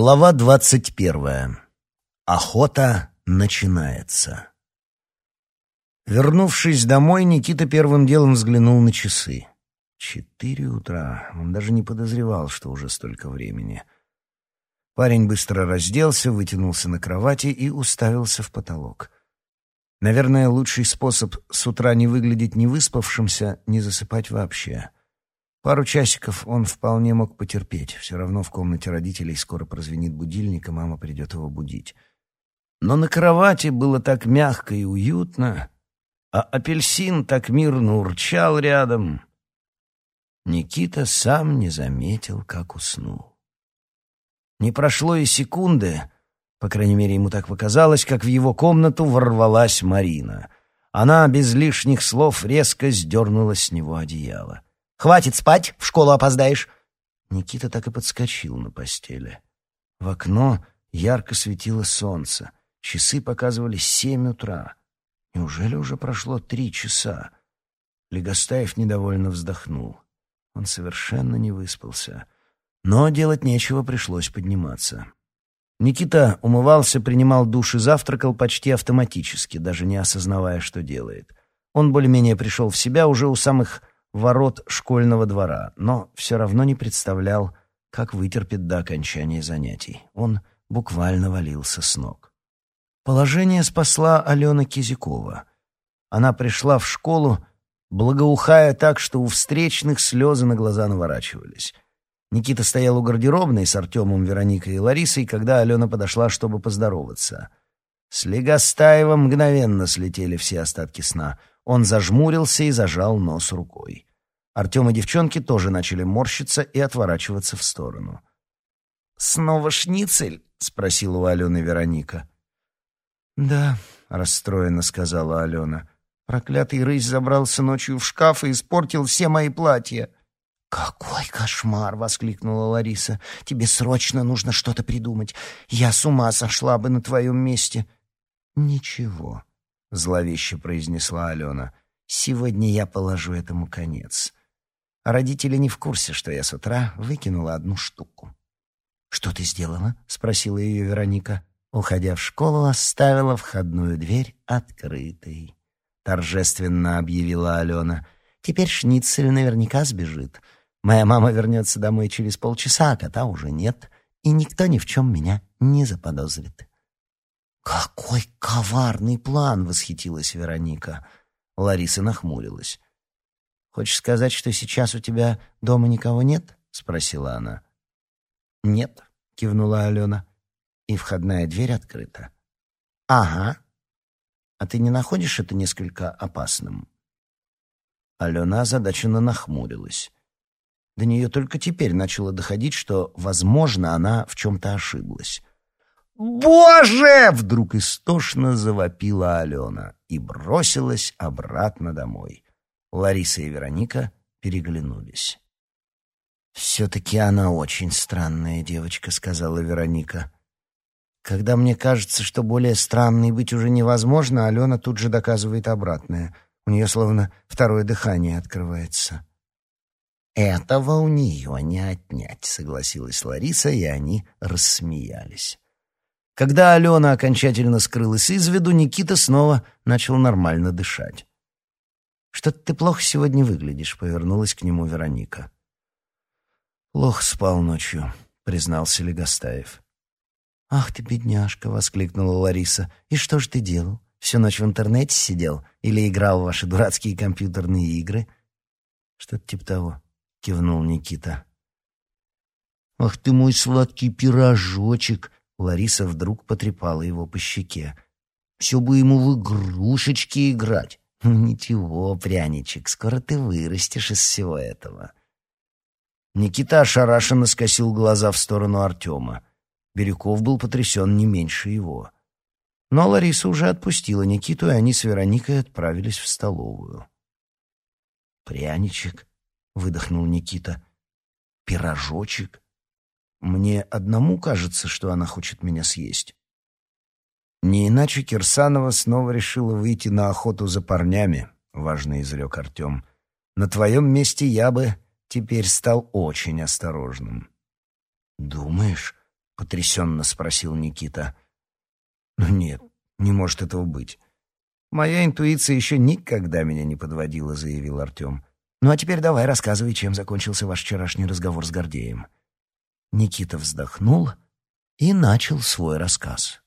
Глава двадцать первая. Охота начинается. Вернувшись домой, Никита первым делом взглянул на часы. Четыре утра. Он даже не подозревал, что уже столько времени. Парень быстро разделся, вытянулся на кровати и уставился в потолок. Наверное, лучший способ с утра не выглядеть невыспавшимся — не засыпать вообще. Пару часиков он вполне мог потерпеть. Все равно в комнате родителей скоро прозвенит будильник, и мама придет его будить. Но на кровати было так мягко и уютно, а апельсин так мирно урчал рядом. Никита сам не заметил, как уснул. Не прошло и секунды, по крайней мере, ему так показалось, как в его комнату ворвалась Марина. Она без лишних слов резко сдернула с него одеяло. Хватит спать, в школу опоздаешь!» Никита так и подскочил на постели. В окно ярко светило солнце. Часы показывали семь утра. Неужели уже прошло три часа? Легостаев недовольно вздохнул. Он совершенно не выспался. Но делать нечего, пришлось подниматься. Никита умывался, принимал душ и завтракал почти автоматически, даже не осознавая, что делает. Он более-менее пришел в себя уже у самых ворот школьного двора, но все равно не представлял, как вытерпит до окончания занятий. Он буквально валился с ног. Положение спасла Алена Кизякова. Она пришла в школу, благоухая так, что у встречных слезы на глаза наворачивались. Никита стоял у гардеробной с Артемом, Вероникой и Ларисой, когда Алена подошла, чтобы поздороваться. С Легостаева мгновенно слетели все остатки сна. Он зажмурился и зажал нос рукой. Артем и девчонки тоже начали морщиться и отворачиваться в сторону. «Снова шницель?» — спросила у Алены Вероника. «Да», — расстроенно сказала Алена. «Проклятый рысь забрался ночью в шкаф и испортил все мои платья». «Какой кошмар!» — воскликнула Лариса. «Тебе срочно нужно что-то придумать. Я с ума сошла бы на твоем месте». «Ничего», — зловеще произнесла Алена. «Сегодня я положу этому конец. Родители не в курсе, что я с утра выкинула одну штуку». «Что ты сделала?» — спросила ее Вероника. Уходя в школу, оставила входную дверь открытой. Торжественно объявила Алена. «Теперь шницель наверняка сбежит. Моя мама вернется домой через полчаса, а кота уже нет, и никто ни в чем меня не заподозрит». «Какой коварный план!» — восхитилась Вероника. Лариса нахмурилась. «Хочешь сказать, что сейчас у тебя дома никого нет?» — спросила она. «Нет», — кивнула Алена. И входная дверь открыта. «Ага. А ты не находишь это несколько опасным?» Алена озадаченно нахмурилась. До нее только теперь начало доходить, что, возможно, она в чем-то ошиблась. «Боже!» — вдруг истошно завопила Алена и бросилась обратно домой. Лариса и Вероника переглянулись. «Все-таки она очень странная девочка», — сказала Вероника. «Когда мне кажется, что более странной быть уже невозможно, Алена тут же доказывает обратное. У нее словно второе дыхание открывается». «Этого у нее не отнять», — согласилась Лариса, и они рассмеялись. Когда Алена окончательно скрылась из виду, Никита снова начал нормально дышать. «Что-то ты плохо сегодня выглядишь», — повернулась к нему Вероника. «Плохо спал ночью», — признался Легостаев. «Ах ты, бедняжка!» — воскликнула Лариса. «И что же ты делал? Всю ночь в интернете сидел? Или играл в ваши дурацкие компьютерные игры?» «Что-то типа того», — кивнул Никита. «Ах ты мой сладкий пирожочек!» Лариса вдруг потрепала его по щеке. «Все бы ему в игрушечки играть. Ничего, пряничек, скоро ты вырастешь из всего этого». Никита ошарашенно скосил глаза в сторону Артема. Бирюков был потрясен не меньше его. Но Лариса уже отпустила Никиту, и они с Вероникой отправились в столовую. «Пряничек», — выдохнул Никита, — «пирожочек». Мне одному кажется, что она хочет меня съесть. Не иначе Кирсанова снова решила выйти на охоту за парнями, важно изрек Артем. На твоем месте я бы теперь стал очень осторожным. Думаешь? потрясенно спросил Никита. Ну нет, не может этого быть. Моя интуиция еще никогда меня не подводила, заявил Артем. Ну а теперь давай рассказывай, чем закончился ваш вчерашний разговор с Гордеем. Никита вздохнул и начал свой рассказ.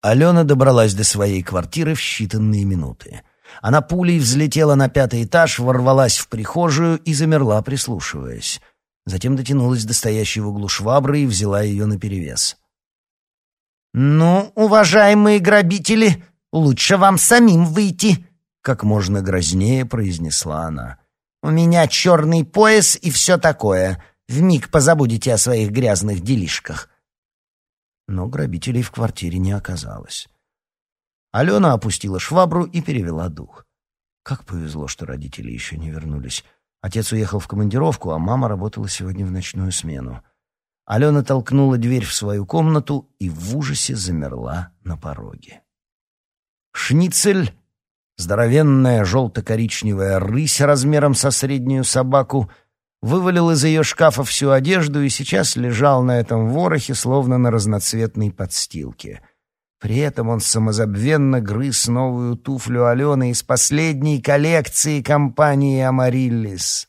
Алена добралась до своей квартиры в считанные минуты. Она пулей взлетела на пятый этаж, ворвалась в прихожую и замерла, прислушиваясь. Затем дотянулась до стоящей в углу швабры и взяла ее наперевес. «Ну, уважаемые грабители, лучше вам самим выйти», — как можно грознее произнесла она. «У меня черный пояс и все такое. Вмиг позабудете о своих грязных делишках». Но грабителей в квартире не оказалось. Алена опустила швабру и перевела дух. Как повезло, что родители еще не вернулись. Отец уехал в командировку, а мама работала сегодня в ночную смену. Алена толкнула дверь в свою комнату и в ужасе замерла на пороге. Шницель, здоровенная желто-коричневая рысь размером со среднюю собаку, вывалил из ее шкафа всю одежду и сейчас лежал на этом ворохе, словно на разноцветной подстилке — при этом он самозабвенно грыз новую туфлю Алены из последней коллекции компании «Амариллис».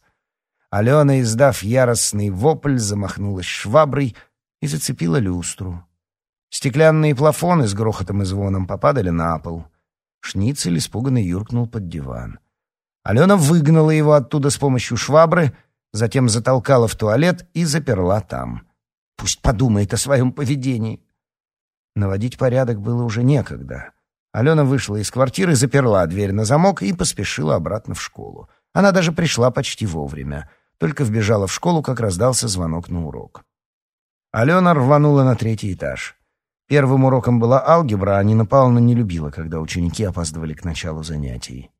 Алена, издав яростный вопль, замахнулась шваброй и зацепила люстру. Стеклянные плафоны с грохотом и звоном попадали на пол. Шницель испуганно юркнул под диван. Алена выгнала его оттуда с помощью швабры, затем затолкала в туалет и заперла там. Пусть подумает о своем поведении. Наводить порядок было уже некогда. Алена вышла из квартиры, заперла дверь на замок и поспешила обратно в школу. Она даже пришла почти вовремя. Только вбежала в школу, как раздался звонок на урок. Алена рванула на третий этаж. Первым уроком была алгебра, а Нина Павловна не любила, когда ученики опаздывали к началу занятий.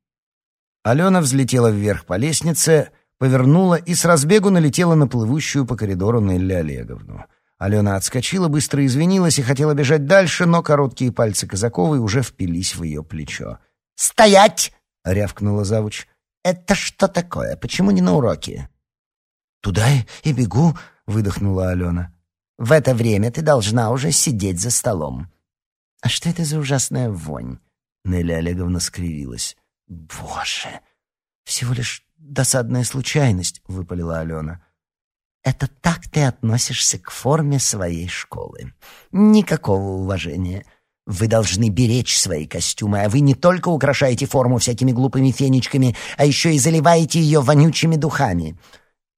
Алена взлетела вверх по лестнице, повернула и с разбегу налетела на плывущую по коридору Нелли Олеговну — Алена отскочила, быстро извинилась и хотела бежать дальше, но короткие пальцы Казаковой уже впились в ее плечо. «Стоять!» — рявкнула завуч. «Это что такое? Почему не на уроке?» «Туда и бегу», — выдохнула Алена. «В это время ты должна уже сидеть за столом». «А что это за ужасная вонь?» Нелли Олеговна скривилась. «Боже! Всего лишь досадная случайность», — выпалила Алена. Это так ты относишься к форме своей школы. Никакого уважения. Вы должны беречь свои костюмы, а вы не только украшаете форму всякими глупыми фенечками, а еще и заливаете ее вонючими духами.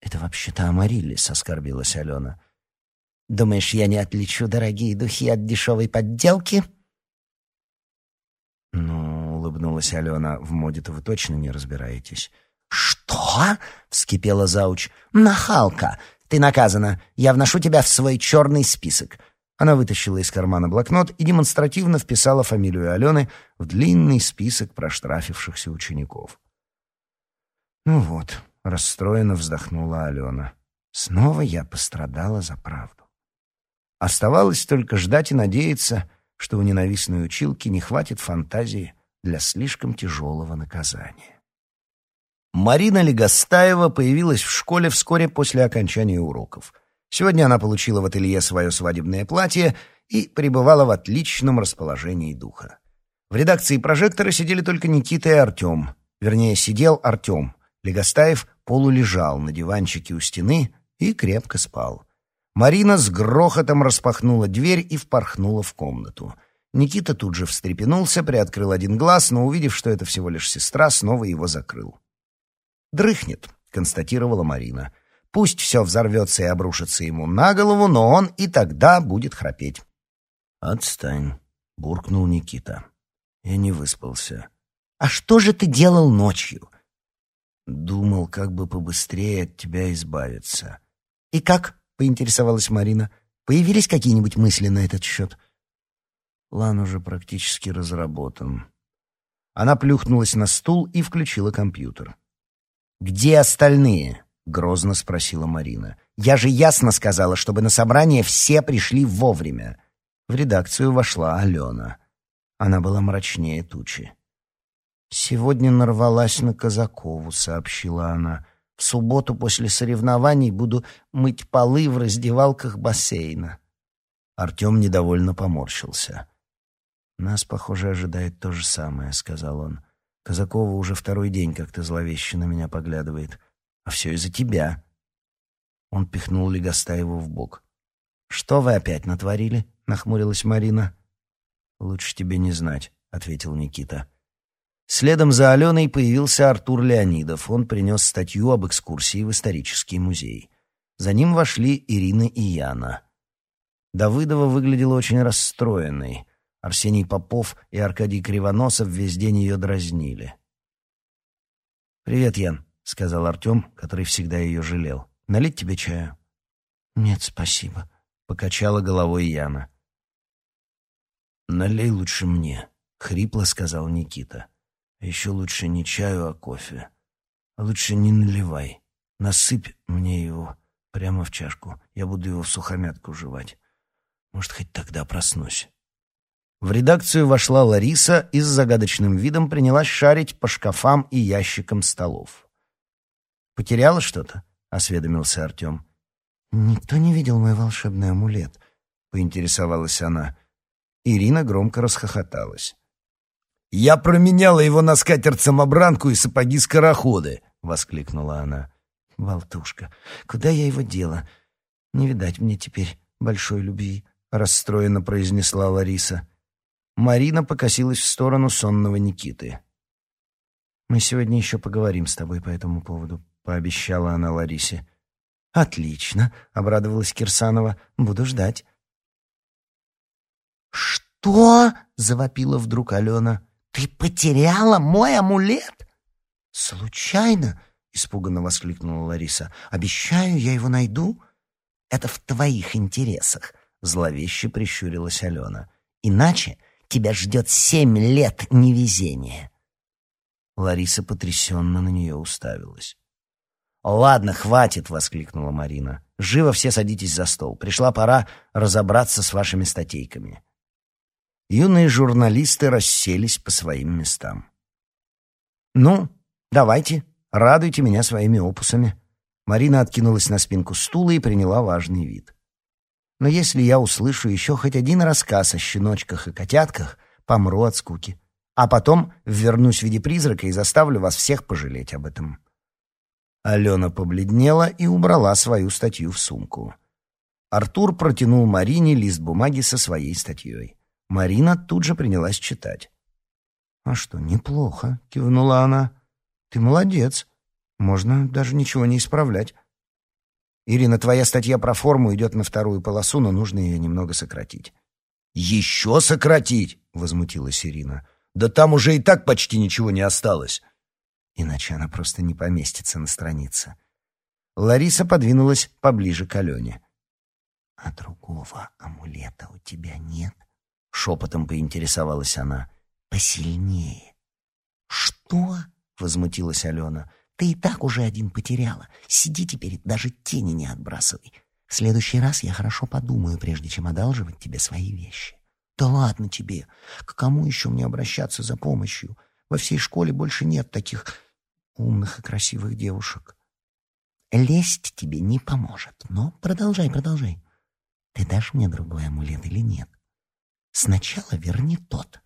Это вообще-то Амариллис, оскорбилась Алена. Думаешь, я не отличу дорогие духи от дешевой подделки? Ну, улыбнулась Алена, в моде-то вы точно не разбираетесь. «Что?» — вскипела зауч. «Нахалка! Ты наказана. Я вношу тебя в свой черный список». Она вытащила из кармана блокнот и демонстративно вписала фамилию Алены в длинный список проштрафившихся учеников. «Ну вот», — расстроенно вздохнула Алена. «Снова я пострадала за правду». Оставалось только ждать и надеяться, что у ненавистной училки не хватит фантазии для слишком тяжелого наказания. Марина Легостаева появилась в школе вскоре после окончания уроков. Сегодня она получила в ателье свое свадебное платье и пребывала в отличном расположении духа. В редакции «Прожектора» сидели только Никита и Артем. Вернее, сидел Артем. Легостаев полулежал на диванчике у стены и крепко спал. Марина с грохотом распахнула дверь и впорхнула в комнату. Никита тут же встрепенулся, приоткрыл один глаз, но, увидев, что это всего лишь сестра, снова его закрыл. «Дрыхнет», — констатировала Марина. «Пусть все взорвется и обрушится ему на голову, но он и тогда будет храпеть». «Отстань», — буркнул Никита. Я не выспался. «А что же ты делал ночью?» «Думал, как бы побыстрее от тебя избавиться». «И как?» — поинтересовалась Марина. «Появились какие-нибудь мысли на этот счет?» План уже практически разработан. Она плюхнулась на стул и включила компьютер. «Где остальные?» — грозно спросила Марина. «Я же ясно сказала, чтобы на собрание все пришли вовремя». В редакцию вошла Алена. Она была мрачнее тучи. «Сегодня нарвалась на Казакову», — сообщила она. «В субботу после соревнований буду мыть полы в раздевалках бассейна». Артем недовольно поморщился. «Нас, похоже, ожидает то же самое», — сказал он. «Казакова уже второй день как-то зловеще на меня поглядывает. А все из-за тебя». Он пихнул Легостаеву в бок. «Что вы опять натворили?» — нахмурилась Марина. «Лучше тебе не знать», — ответил Никита. Следом за Аленой появился Артур Леонидов. Он принес статью об экскурсии в исторический музей. За ним вошли Ирина и Яна. Давыдова выглядела очень расстроенной. Арсений Попов и Аркадий Кривоносов весь день ее дразнили. «Привет, Ян», — сказал Артем, который всегда ее жалел. «Налить тебе чаю?» «Нет, спасибо», — покачала головой Яна. «Налей лучше мне», — хрипло сказал Никита. «А еще лучше не чаю, а кофе. Лучше не наливай. Насыпь мне его прямо в чашку. Я буду его в сухомятку жевать. Может, хоть тогда проснусь». В редакцию вошла Лариса и с загадочным видом принялась шарить по шкафам и ящикам столов. «Потеряла что-то?» — осведомился Артем. «Никто не видел мой волшебный амулет», — поинтересовалась она. Ирина громко расхохоталась. «Я променяла его на скатерть-самобранку и сапоги-скороходы!» — воскликнула она. «Болтушка, куда я его дела? Не видать мне теперь большой любви», — расстроенно произнесла Лариса. Марина покосилась в сторону сонного Никиты. «Мы сегодня еще поговорим с тобой по этому поводу», — пообещала она Ларисе. «Отлично», — обрадовалась Кирсанова. «Буду ждать». «Что?» — завопила вдруг Алена. «Ты потеряла мой амулет?» «Случайно?» — испуганно воскликнула Лариса. «Обещаю, я его найду». «Это в твоих интересах», — зловеще прищурилась Алена. «Иначе тебя ждет семь лет невезения». Лариса потрясенно на нее уставилась. «Ладно, хватит!» — воскликнула Марина. «Живо все садитесь за стол. Пришла пора разобраться с вашими статейками». Юные журналисты расселись по своим местам. «Ну, давайте, радуйте меня своими опусами». Марина откинулась на спинку стула и приняла важный вид. Но если я услышу еще хоть один рассказ о щеночках и котятках, помру от скуки. А потом вернусь в виде призрака и заставлю вас всех пожалеть об этом». Алена побледнела и убрала свою статью в сумку. Артур протянул Марине лист бумаги со своей статьей. Марина тут же принялась читать. «А что, неплохо», — кивнула она. «Ты молодец. Можно даже ничего не исправлять. Ирина, твоя статья про форму идет на вторую полосу, но нужно ее немного сократить. Еще сократить? возмутилась Ирина. Да там уже и так почти ничего не осталось. Иначе она просто не поместится на странице. Лариса подвинулась поближе к Алене. «А другого амулета у тебя нет?» — шепотом поинтересовалась она. «Посильнее». «Что?» — возмутилась Алена. Ты и так уже один потеряла. Сиди теперь, даже тени не отбрасывай. В следующий раз я хорошо подумаю, прежде чем одалживать тебе свои вещи. Да ладно тебе. К кому еще мне обращаться за помощью? Во всей школе больше нет таких умных и красивых девушек. Лезть тебе не поможет. Но продолжай, продолжай. Ты дашь мне другой амулет или нет? Сначала верни тот.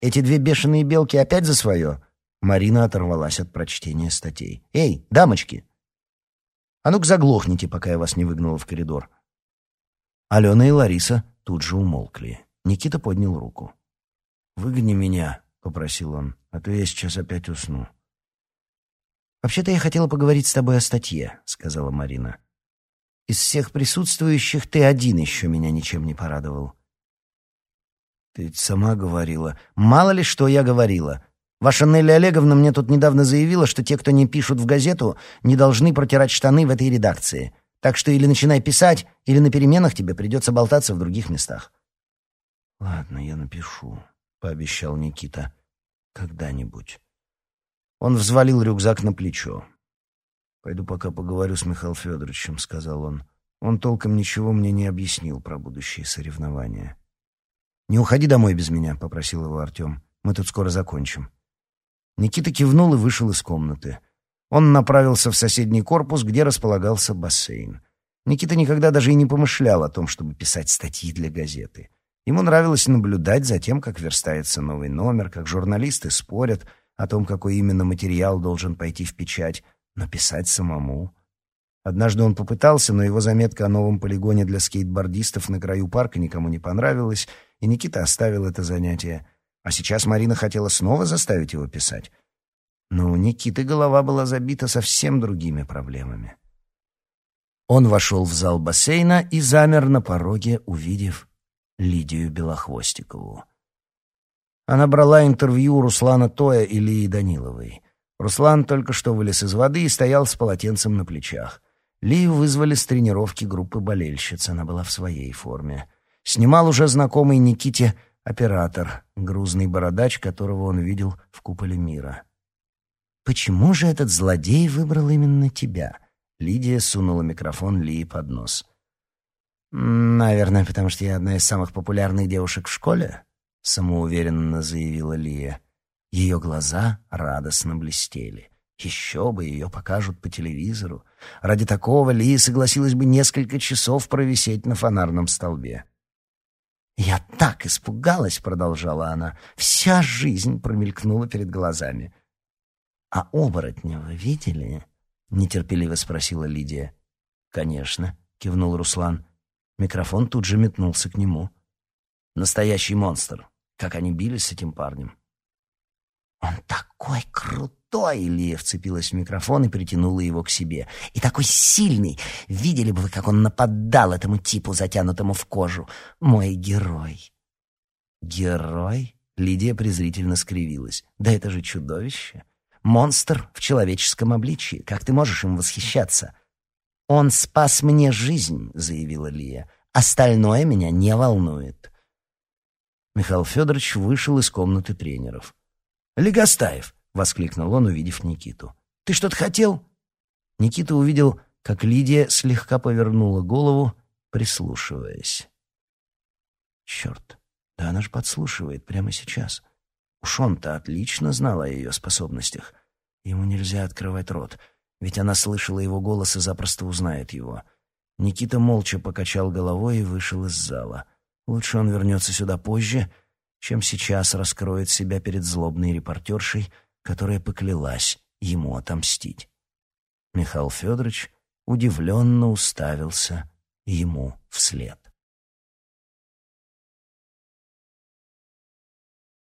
Эти две бешеные белки опять за свое? Марина оторвалась от прочтения статей. «Эй, дамочки! А ну-ка заглохните, пока я вас не выгнала в коридор». Алена и Лариса тут же умолкли. Никита поднял руку. «Выгони меня», — попросил он, — «а то я сейчас опять усну». «Вообще-то я хотела поговорить с тобой о статье», — сказала Марина. «Из всех присутствующих ты один еще меня ничем не порадовал». «Ты сама говорила». «Мало ли, что я говорила. Ваша Нелли Олеговна мне тут недавно заявила, что те, кто не пишут в газету, не должны протирать штаны в этой редакции. Так что или начинай писать, или на переменах тебе придется болтаться в других местах». «Ладно, я напишу», — пообещал Никита. «Когда-нибудь». Он взвалил рюкзак на плечо. «Пойду пока поговорю с Михаилом Федоровичем», — сказал он. Он толком ничего мне не объяснил про будущие соревнования. «Не уходи домой без меня», — попросил его Артем. «Мы тут скоро закончим». Никита кивнул и вышел из комнаты. Он направился в соседний корпус, где располагался бассейн. Никита никогда даже и не помышлял о том, чтобы писать статьи для газеты. Ему нравилось наблюдать за тем, как верстается новый номер, как журналисты спорят о том, какой именно материал должен пойти в печать, но писать самому. Однажды он попытался, но его заметка о новом полигоне для скейтбордистов на краю парка никому не понравилась, и Никита оставил это занятие. А сейчас Марина хотела снова заставить его писать. Но у Никиты голова была забита совсем другими проблемами. Он вошел в зал бассейна и замер на пороге, увидев Лидию Белохвостикову. Она брала интервью Руслана Тоя и Лии Даниловой. Руслан только что вылез из воды и стоял с полотенцем на плечах. Лию вызвали с тренировки группы болельщиц, она была в своей форме. Снимал уже знакомый Никите оператор, грузный бородач, которого он видел в куполе мира. «Почему же этот злодей выбрал именно тебя?» Лидия сунула микрофон Лии под нос. «Наверное, потому что я одна из самых популярных девушек в школе», — самоуверенно заявила Лия. Ее глаза радостно блестели. Еще бы, ее покажут по телевизору. Ради такого Лия согласилась бы несколько часов провисеть на фонарном столбе. «Я так испугалась», — продолжала она. «Вся жизнь промелькнула перед глазами». «А оборотня вы видели?» — нетерпеливо спросила Лидия. «Конечно», — кивнул Руслан. Микрофон тут же метнулся к нему. Настоящий монстр. Как они бились с этим парнем. «Он такой крутой!» Илья вцепилась в микрофон и притянула его к себе. «И такой сильный! Видели бы вы, как он нападал этому типу, затянутому в кожу! Мой герой!» «Герой?» — Лидия презрительно скривилась. «Да это же чудовище! Монстр в человеческом обличии! Как ты можешь им восхищаться?» «Он спас мне жизнь», — заявила Лия. «Остальное меня не волнует». Михаил Федорович вышел из комнаты тренеров. «Легостаев!» — воскликнул он, увидев Никиту. «Ты что-то хотел?» Никита увидел, как Лидия слегка повернула голову, прислушиваясь. «Черт, да она же подслушивает прямо сейчас. Уж он-то отлично знал о ее способностях. Ему нельзя открывать рот ведь она слышала его голос и запросто узнает его. Никита молча покачал головой и вышел из зала. Лучше он вернется сюда позже, чем сейчас раскроет себя перед злобной репортершей, которая поклялась ему отомстить. Михаил Федорович удивленно уставился ему вслед.